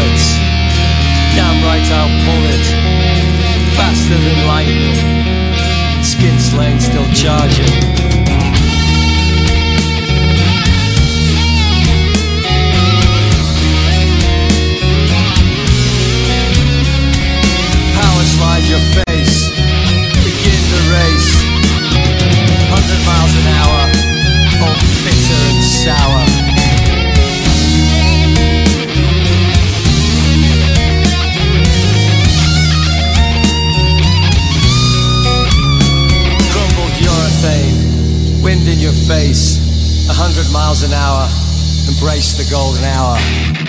bullets. Damn right I'll pull it. Faster than lightning. Skin slain, still charging. a hundred miles an hour, embrace the golden hour.